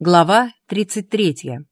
Глава 33.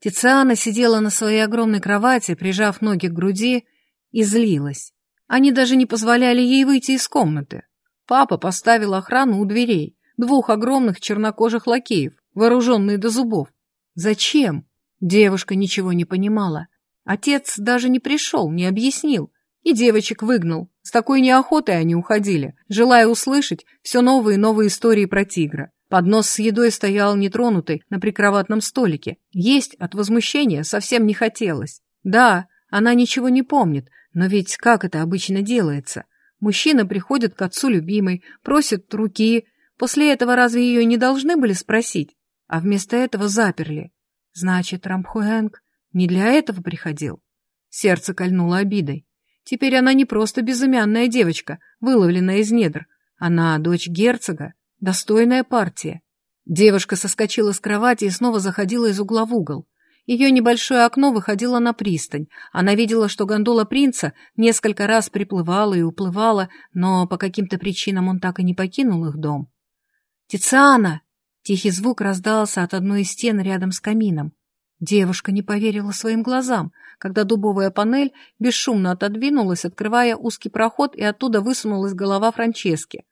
Тициана сидела на своей огромной кровати, прижав ноги к груди, и злилась. Они даже не позволяли ей выйти из комнаты. Папа поставил охрану у дверей, двух огромных чернокожих лакеев, вооруженные до зубов. Зачем? Девушка ничего не понимала. Отец даже не пришел, не объяснил, и девочек выгнал. С такой неохотой они уходили, желая услышать все новые и новые истории про тигра. Поднос с едой стоял нетронутый на прикроватном столике. Есть от возмущения совсем не хотелось. Да, она ничего не помнит, но ведь как это обычно делается? Мужчина приходит к отцу любимой, просит руки. После этого разве ее не должны были спросить? А вместо этого заперли. Значит, Рамхуэнг не для этого приходил. Сердце кольнуло обидой. Теперь она не просто безымянная девочка, выловленная из недр. Она дочь герцога, Достойная партия. Девушка соскочила с кровати и снова заходила из угла в угол. Ее небольшое окно выходило на пристань. Она видела, что гондола принца несколько раз приплывала и уплывала, но по каким-то причинам он так и не покинул их дом. «Тициана!» Тихий звук раздался от одной из стен рядом с камином. Девушка не поверила своим глазам, когда дубовая панель бесшумно отодвинулась, открывая узкий проход, и оттуда высунулась голова Франчески.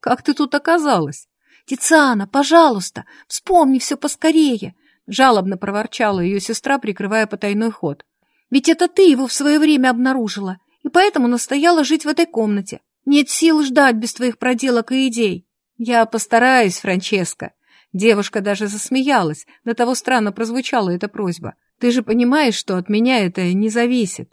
Как ты тут оказалась? Тициана, пожалуйста, вспомни все поскорее, жалобно проворчала ее сестра, прикрывая потайной ход. Ведь это ты его в свое время обнаружила, и поэтому настояла жить в этой комнате. Нет сил ждать без твоих проделок и идей. Я постараюсь, Франческа. Девушка даже засмеялась, до того странно прозвучала эта просьба. Ты же понимаешь, что от меня это не зависит.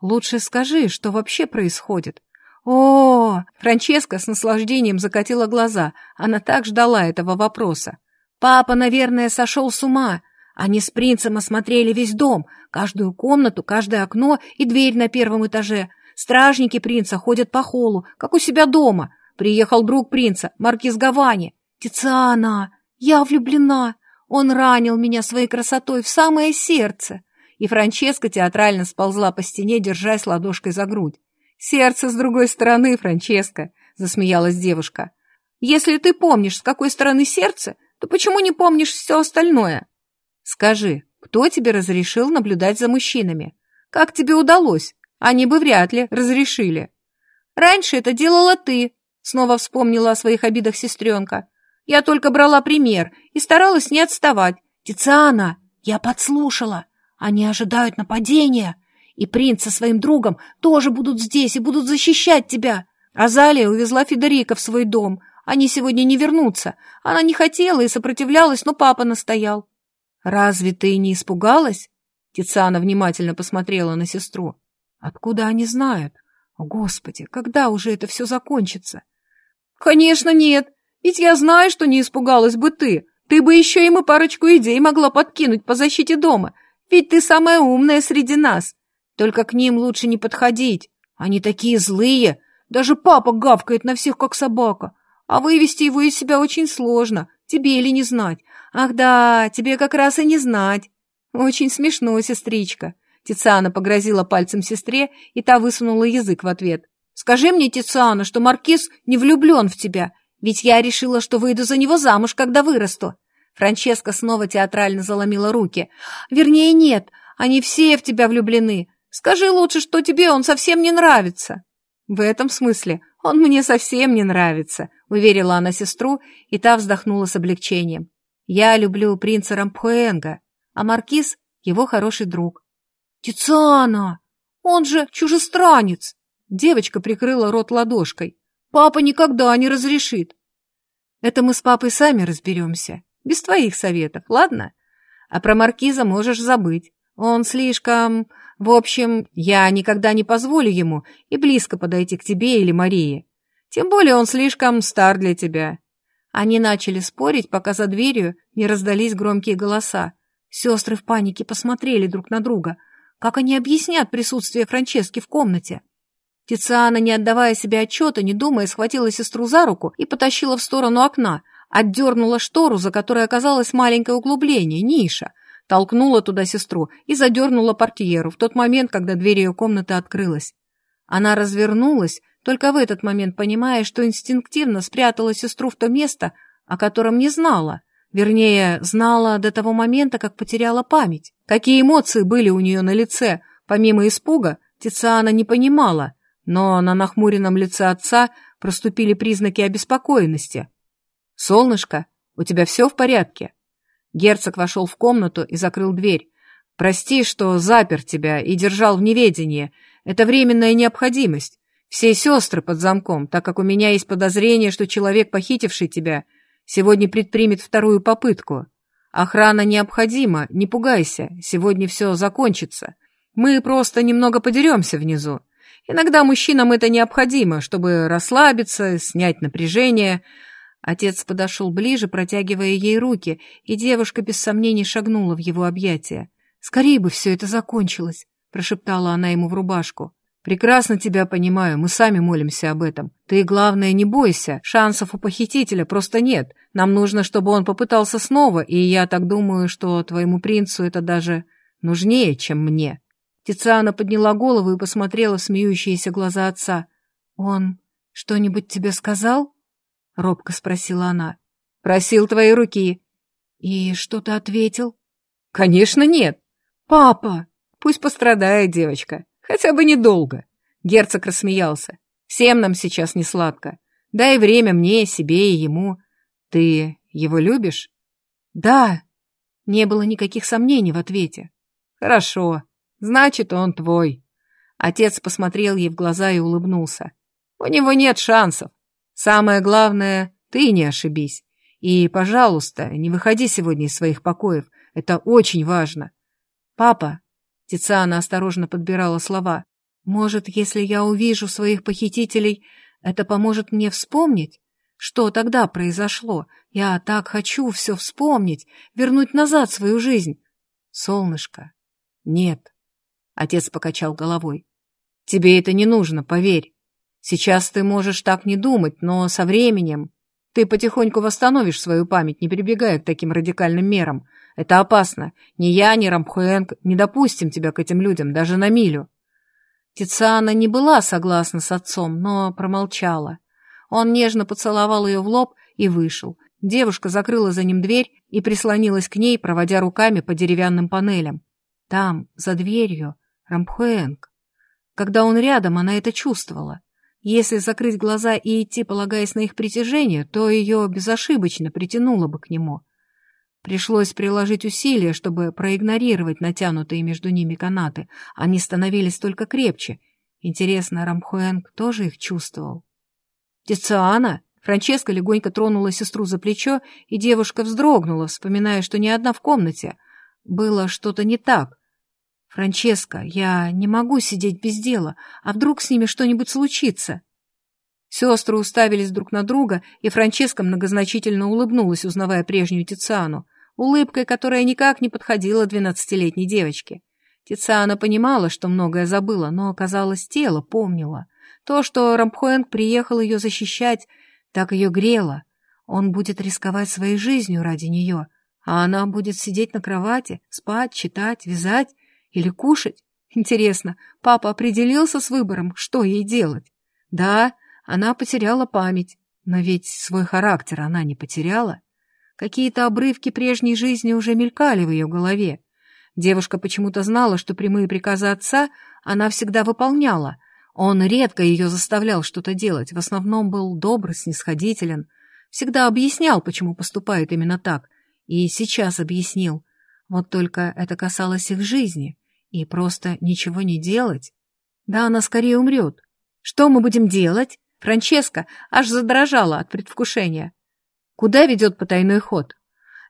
Лучше скажи, что вообще происходит. О, Франческа с наслаждением закатила глаза. Она так ждала этого вопроса. Папа, наверное, сошел с ума. Они с принцем осмотрели весь дом, каждую комнату, каждое окно и дверь на первом этаже. Стражники принца ходят по холлу, как у себя дома. Приехал друг принца, маркиз Гавани. Тициана, я влюблена. Он ранил меня своей красотой в самое сердце. И Франческа театрально сползла по стене, держась ладошкой за грудь. «Сердце с другой стороны, Франческо», — засмеялась девушка. «Если ты помнишь, с какой стороны сердце, то почему не помнишь все остальное? Скажи, кто тебе разрешил наблюдать за мужчинами? Как тебе удалось? Они бы вряд ли разрешили». «Раньше это делала ты», — снова вспомнила о своих обидах сестренка. «Я только брала пример и старалась не отставать. Тициана, я подслушала. Они ожидают нападения. И принц со своим другом тоже будут здесь и будут защищать тебя. Азалия увезла Федерика в свой дом. Они сегодня не вернутся. Она не хотела и сопротивлялась, но папа настоял. «Разве ты не испугалась?» Тициана внимательно посмотрела на сестру. «Откуда они знают? О, Господи, когда уже это все закончится?» «Конечно нет, ведь я знаю, что не испугалась бы ты. Ты бы еще и парочку идей могла подкинуть по защите дома, ведь ты самая умная среди нас. Только к ним лучше не подходить. Они такие злые. Даже папа гавкает на всех, как собака. А вывести его из себя очень сложно. Тебе или не знать. Ах да, тебе как раз и не знать. Очень смешно, сестричка. Тициана погрозила пальцем сестре, и та высунула язык в ответ. «Скажи мне, Тициана, что Маркиз не влюблен в тебя, ведь я решила, что выйду за него замуж, когда вырасту». Франческа снова театрально заломила руки. «Вернее, нет, они все в тебя влюблены. Скажи лучше, что тебе он совсем не нравится». «В этом смысле он мне совсем не нравится», — уверила она сестру, и та вздохнула с облегчением. «Я люблю принца Рампуэнга, а Маркиз — его хороший друг». «Тициана! Он же чужестранец!» Девочка прикрыла рот ладошкой. «Папа никогда не разрешит». «Это мы с папой сами разберемся, без твоих советов, ладно? А про Маркиза можешь забыть. Он слишком... В общем, я никогда не позволю ему и близко подойти к тебе или Марии. Тем более он слишком стар для тебя». Они начали спорить, пока за дверью не раздались громкие голоса. Сестры в панике посмотрели друг на друга. Как они объяснят присутствие Франчески в комнате? Тициана, не отдавая себе отчета, не думая, схватила сестру за руку и потащила в сторону окна, отдернула штору, за которой оказалось маленькое углубление, ниша — толкнула туда сестру и задернула портьеру в тот момент, когда дверь ее комнаты открылась. Она развернулась, только в этот момент понимая, что инстинктивно спрятала сестру в то место, о котором не знала, Вернее, знала до того момента, как потеряла память. Какие эмоции были у нее на лице, помимо испуга, Тициана не понимала, но на нахмуренном лице отца проступили признаки обеспокоенности. «Солнышко, у тебя все в порядке?» Герцог вошел в комнату и закрыл дверь. «Прости, что запер тебя и держал в неведении. Это временная необходимость. Все сестры под замком, так как у меня есть подозрение, что человек, похитивший тебя, сегодня предпримет вторую попытку. Охрана необходима, не пугайся, сегодня все закончится. Мы просто немного подеремся внизу. Иногда мужчинам это необходимо, чтобы расслабиться, снять напряжение. Отец подошел ближе, протягивая ей руки, и девушка без сомнений шагнула в его объятия. «Скорее бы все это закончилось», — прошептала она ему в рубашку. «Прекрасно тебя понимаю, мы сами молимся об этом. Ты, главное, не бойся, шансов у похитителя просто нет. Нам нужно, чтобы он попытался снова, и я так думаю, что твоему принцу это даже нужнее, чем мне». Тициана подняла голову и посмотрела в смеющиеся глаза отца. «Он что-нибудь тебе сказал?» — робко спросила она. «Просил твоей руки». «И что ты ответил?» «Конечно нет». «Папа!» «Пусть пострадает девочка, хотя бы недолго». Герцог рассмеялся. «Всем нам сейчас не сладко. Дай время мне, себе и ему. Ты его любишь?» «Да». Не было никаких сомнений в ответе. «Хорошо. Значит, он твой. Отец посмотрел ей в глаза и улыбнулся. У него нет шансов. Самое главное, ты не ошибись. И, пожалуйста, не выходи сегодня из своих покоев. Это очень важно. Папа, Тициана осторожно подбирала слова, может, если я увижу своих похитителей, это поможет мне вспомнить? Что тогда произошло? Я так хочу все вспомнить, вернуть назад свою жизнь. Солнышко, нет. Отец покачал головой. Тебе это не нужно, поверь. Сейчас ты можешь так не думать, но со временем ты потихоньку восстановишь свою память, не прибегая к таким радикальным мерам. Это опасно. Ни я, ни Рамхуэнг не допустим тебя к этим людям, даже на милю. Тициана не была согласна с отцом, но промолчала. Он нежно поцеловал ее в лоб и вышел. Девушка закрыла за ним дверь и прислонилась к ней, проводя руками по деревянным панелям. Там, за дверью, Рамхуэнг. Когда он рядом, она это чувствовала. Если закрыть глаза и идти, полагаясь на их притяжение, то ее безошибочно притянуло бы к нему. Пришлось приложить усилия, чтобы проигнорировать натянутые между ними канаты. Они становились только крепче. Интересно, Рамхуэнг тоже их чувствовал? «Тициана!» Франческа легонько тронула сестру за плечо, и девушка вздрогнула, вспоминая, что не одна в комнате. Было что-то не так. «Франческо, я не могу сидеть без дела, а вдруг с ними что-нибудь случится?» Сестры уставились друг на друга, и Франческа многозначительно улыбнулась, узнавая прежнюю Тициану, улыбкой, которая никак не подходила двенадцатилетней девочке. Тициана понимала, что многое забыла, но, казалось, тело помнило. То, что Рампхуэнг приехал ее защищать, так ее грело. Он будет рисковать своей жизнью ради нее, а она будет сидеть на кровати, спать, читать, вязать или кушать? Интересно, папа определился с выбором, что ей делать? Да, она потеряла память, но ведь свой характер она не потеряла. Какие-то обрывки прежней жизни уже мелькали в ее голове. Девушка почему-то знала, что прямые приказы отца она всегда выполняла. Он редко ее заставлял что-то делать, в основном был добр, снисходителен, всегда объяснял, почему поступает именно так, и сейчас объяснил. Вот только это касалось их жизни. И просто ничего не делать? Да она скорее умрет. Что мы будем делать? Франческа аж задрожала от предвкушения. Куда ведет потайной ход?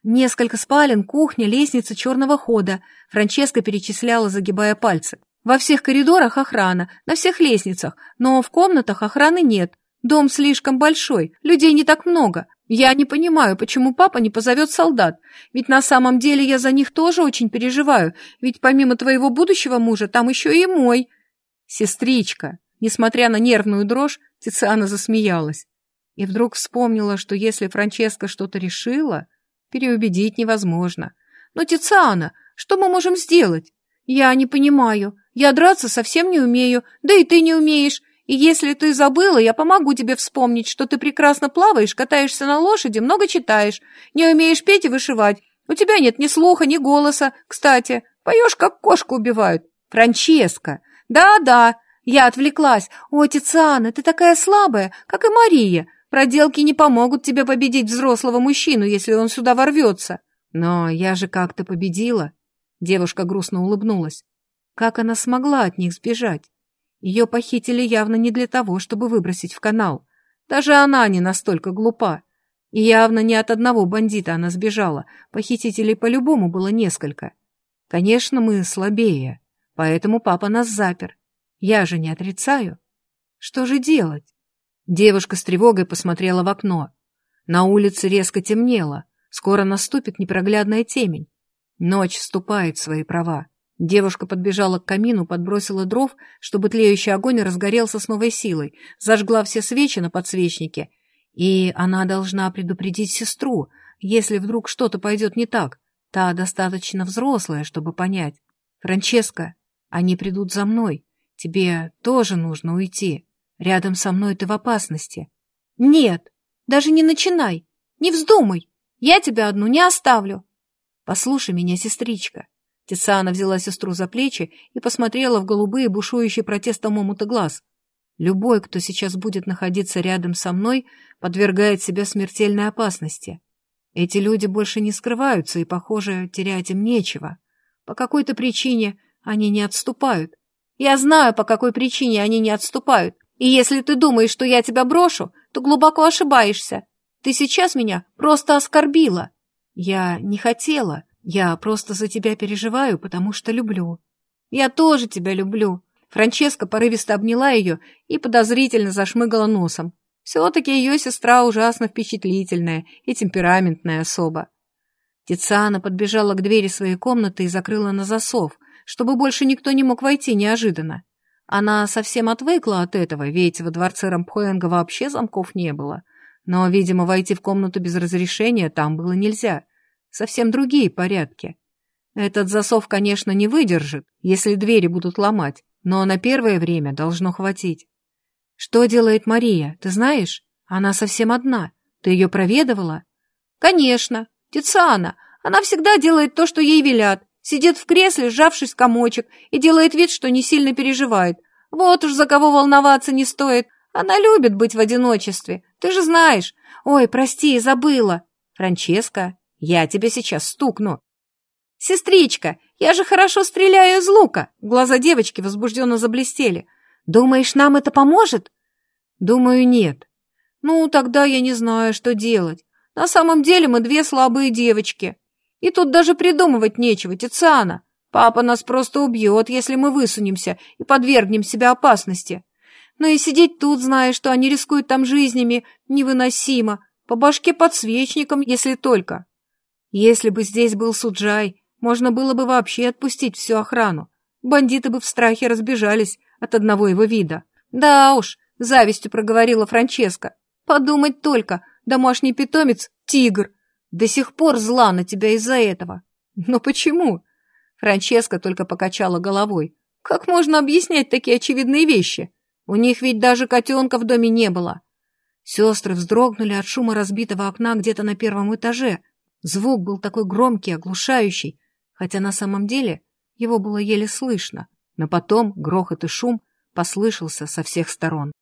Несколько спален, кухня, лестница черного хода. Франческа перечисляла, загибая пальцы. Во всех коридорах охрана, на всех лестницах, но в комнатах охраны нет. Дом слишком большой, людей не так много. Я не понимаю, почему папа не позовет солдат, ведь на самом деле я за них тоже очень переживаю, ведь помимо твоего будущего мужа там еще и мой. Сестричка, несмотря на нервную дрожь, Тициана засмеялась. И вдруг вспомнила, что если Франческа что-то решила, переубедить невозможно. Но, Тициана, что мы можем сделать? Я не понимаю. Я драться совсем не умею, да и ты не умеешь. И если ты забыла, я помогу тебе вспомнить, что ты прекрасно плаваешь, катаешься на лошади, много читаешь, не умеешь петь и вышивать. У тебя нет ни слуха, ни голоса. Кстати, поешь, как кошку убивают. Франческа. Да-да, я отвлеклась. О, Тициана, ты такая слабая, как и Мария. Проделки не помогут тебе победить взрослого мужчину, если он сюда ворвется. Но я же как-то победила. Девушка грустно улыбнулась. Как она смогла от них сбежать? Ее похитили явно не для того, чтобы выбросить в канал. Даже она не настолько глупа. И явно не от одного бандита она сбежала. Похитителей по-любому было несколько. Конечно, мы слабее, поэтому папа нас запер. Я же не отрицаю. Что же делать? Девушка с тревогой посмотрела в окно. На улице резко темнело. Скоро наступит непроглядная темень. Ночь вступает в свои права. Девушка подбежала к камину, подбросила дров, чтобы тлеющий огонь разгорелся с новой силой, зажгла все свечи на подсвечнике. И она должна предупредить сестру, если вдруг что-то пойдет не так. Та достаточно взрослая, чтобы понять. «Франческа, они придут за мной. Тебе тоже нужно уйти. Рядом со мной ты в опасности». «Нет, даже не начинай. Не вздумай. Я тебя одну не оставлю». «Послушай меня, сестричка. Тициана взяла сестру за плечи и посмотрела в голубые, бушующие протестом омута глаз. «Любой, кто сейчас будет находиться рядом со мной, подвергает себя смертельной опасности. Эти люди больше не скрываются, и, похоже, терять им нечего. По какой-то причине они не отступают. Я знаю, по какой причине они не отступают. И если ты думаешь, что я тебя брошу, то глубоко ошибаешься. Ты сейчас меня просто оскорбила. Я не хотела». Я просто за тебя переживаю, потому что люблю. Я тоже тебя люблю. Франческа порывисто обняла ее и подозрительно зашмыгала носом. Все-таки ее сестра ужасно впечатлительная и темпераментная особа. Тициана подбежала к двери своей комнаты и закрыла на засов, чтобы больше никто не мог войти неожиданно. Она совсем отвыкла от этого, ведь во дворце Рампхоэнга вообще замков не было. Но, видимо, войти в комнату без разрешения там было нельзя — совсем другие порядки. Этот засов, конечно, не выдержит, если двери будут ломать, но на первое время должно хватить. Что делает Мария, ты знаешь? Она совсем одна. Ты ее проведывала? Конечно, Тициана. Она всегда делает то, что ей велят. Сидит в кресле, сжавшись комочек, и делает вид, что не сильно переживает. Вот уж за кого волноваться не стоит. Она любит быть в одиночестве. Ты же знаешь. Ой, прости, забыла. Франческа, я тебя сейчас стукну. Сестричка, я же хорошо стреляю из лука. Глаза девочки возбужденно заблестели. Думаешь, нам это поможет? Думаю, нет. Ну, тогда я не знаю, что делать. На самом деле мы две слабые девочки. И тут даже придумывать нечего, Тициана. Папа нас просто убьет, если мы высунемся и подвергнем себя опасности. Но и сидеть тут, зная, что они рискуют там жизнями, невыносимо. По башке подсвечником, если только. Если бы здесь был Суджай, можно было бы вообще отпустить всю охрану. Бандиты бы в страхе разбежались от одного его вида. Да уж, завистью проговорила Франческа. Подумать только, домашний питомец — тигр. До сих пор зла на тебя из-за этого. Но почему? Франческа только покачала головой. Как можно объяснять такие очевидные вещи? У них ведь даже котенка в доме не было. Сестры вздрогнули от шума разбитого окна где-то на первом этаже, Звук был такой громкий, оглушающий, хотя на самом деле его было еле слышно, но потом грохот и шум послышался со всех сторон.